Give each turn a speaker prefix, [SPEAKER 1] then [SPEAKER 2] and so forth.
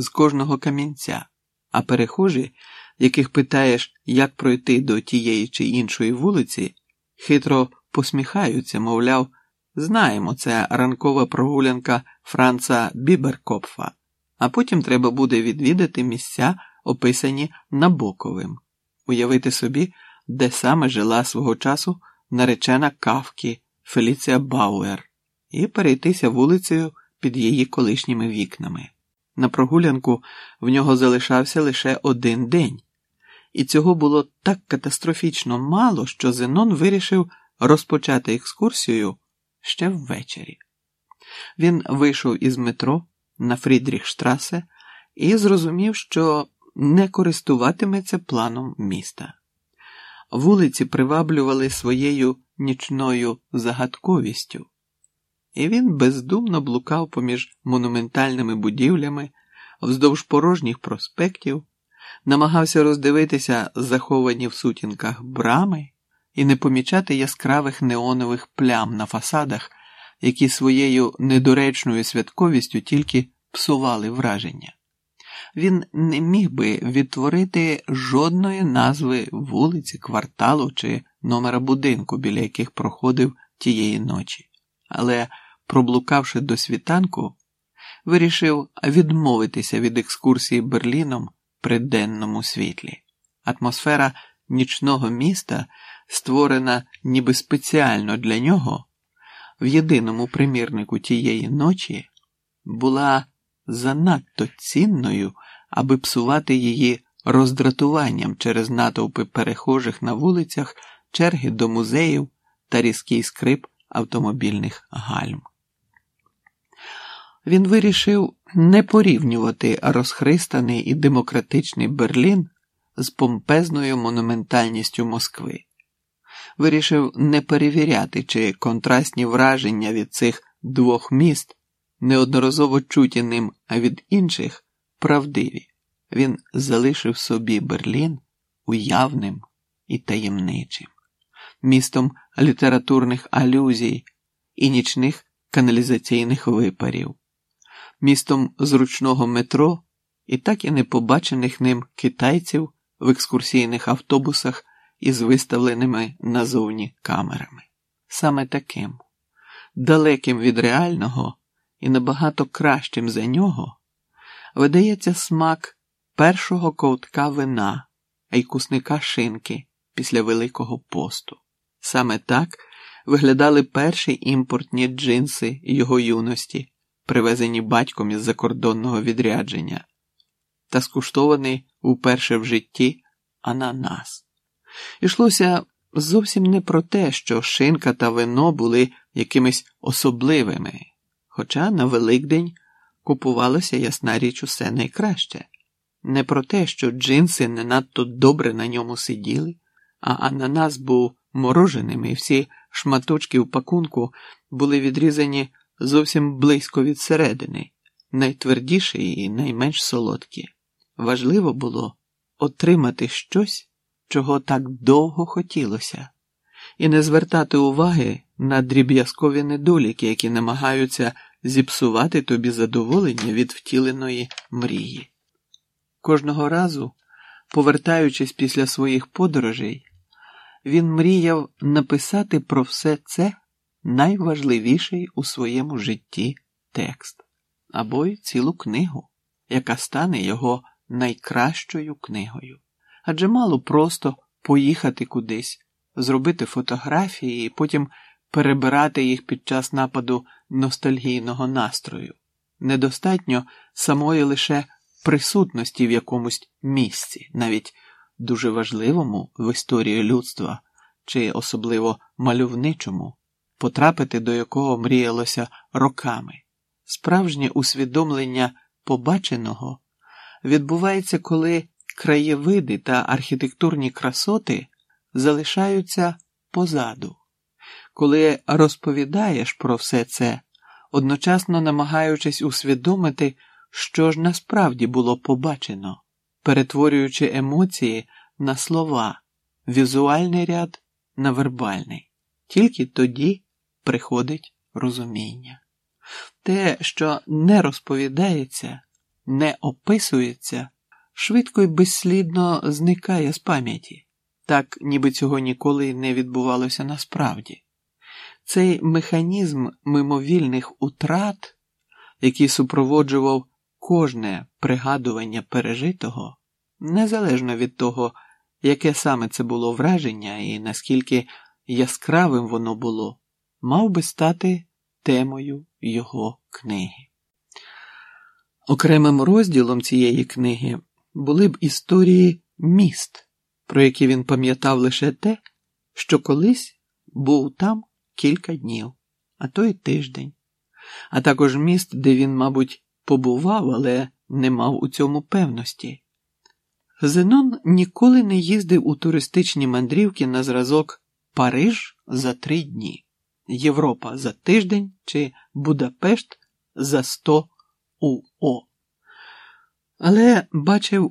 [SPEAKER 1] з кожного камінця, а перехожі, яких питаєш, як пройти до тієї чи іншої вулиці, хитро посміхаються, мовляв, знаємо, це ранкова прогулянка Франца Біберкопфа, а потім треба буде відвідати місця, описані Набоковим, уявити собі, де саме жила свого часу наречена кавки Феліція Бауер, і перейтися вулицею під її колишніми вікнами. На прогулянку в нього залишався лише один день, і цього було так катастрофічно мало, що Зенон вирішив розпочати екскурсію ще ввечері. Він вийшов із метро на Фрідріхштрасе і зрозумів, що не користуватиметься планом міста. Вулиці приваблювали своєю нічною загадковістю, і він бездумно блукав поміж монументальними будівлями вздовж порожніх проспектів, намагався роздивитися заховані в сутінках брами і не помічати яскравих неонових плям на фасадах, які своєю недоречною святковістю тільки псували враження. Він не міг би відтворити жодної назви вулиці, кварталу чи номера будинку, біля яких проходив тієї ночі, але, проблукавши до світанку, вирішив відмовитися від екскурсії Берліном при денному світлі. Атмосфера нічного міста, створена ніби спеціально для нього, в єдиному примірнику тієї ночі, була занадто цінною, аби псувати її роздратуванням через натовпи перехожих на вулицях, черги до музеїв та різкий скрип автомобільних гальм. Він вирішив не порівнювати розхристаний і демократичний Берлін з помпезною монументальністю Москви. Вирішив не перевіряти, чи контрастні враження від цих двох міст, неодноразово чуті ним, а від інших правдиві. Він залишив собі Берлін уявним і таємничим, містом літературних алюзій і нічних каналізаційних випарів, містом зручного метро і так і не побачених ним китайців в екскурсійних автобусах із виставленими назовні камерами. Саме таким, далеким від реального і набагато кращим за нього, видається смак першого ковтка вина, а й кусника шинки після Великого посту. Саме так виглядали перші імпортні джинси його юності, привезені батьком із закордонного відрядження, та скуштований уперше в житті ананас. Ішлося зовсім не про те, що шинка та вино були якимись особливими, хоча на Великдень купувалося ясна річ усе найкраще, не про те, що джинси не надто добре на ньому сиділи, а ананас був мороженим, і всі шматочки в пакунку були відрізані зовсім близько від середини, найтвердіші і найменш солодкі. Важливо було отримати щось чого так довго хотілося, і не звертати уваги на дріб'язкові недоліки, які намагаються зіпсувати тобі задоволення від втіленої мрії. Кожного разу, повертаючись після своїх подорожей, він мріяв написати про все це найважливіший у своєму житті текст або й цілу книгу, яка стане його найкращою книгою адже мало просто поїхати кудись, зробити фотографії і потім перебирати їх під час нападу ностальгійного настрою. Недостатньо самої лише присутності в якомусь місці, навіть дуже важливому в історії людства чи особливо мальовничому, потрапити до якого мріялося роками. Справжнє усвідомлення побаченого відбувається, коли краєвиди та архітектурні красоти залишаються позаду. Коли розповідаєш про все це, одночасно намагаючись усвідомити, що ж насправді було побачено, перетворюючи емоції на слова, візуальний ряд на вербальний, тільки тоді приходить розуміння. Те, що не розповідається, не описується, швидко й безслідно зникає з пам'яті, так ніби цього ніколи не відбувалося насправді. Цей механізм мимовільних утрат, який супроводжував кожне пригадування пережитого, незалежно від того, яке саме це було враження і наскільки яскравим воно було, мав би стати темою його книги. Окремим розділом цієї книги були б історії міст, про які він пам'ятав лише те, що колись був там кілька днів, а то й тиждень, а також міст, де він, мабуть, побував, але не мав у цьому певності. Зенон ніколи не їздив у туристичні мандрівки на зразок Париж за три дні, Європа за тиждень чи Будапешт за сто УО. Але бачив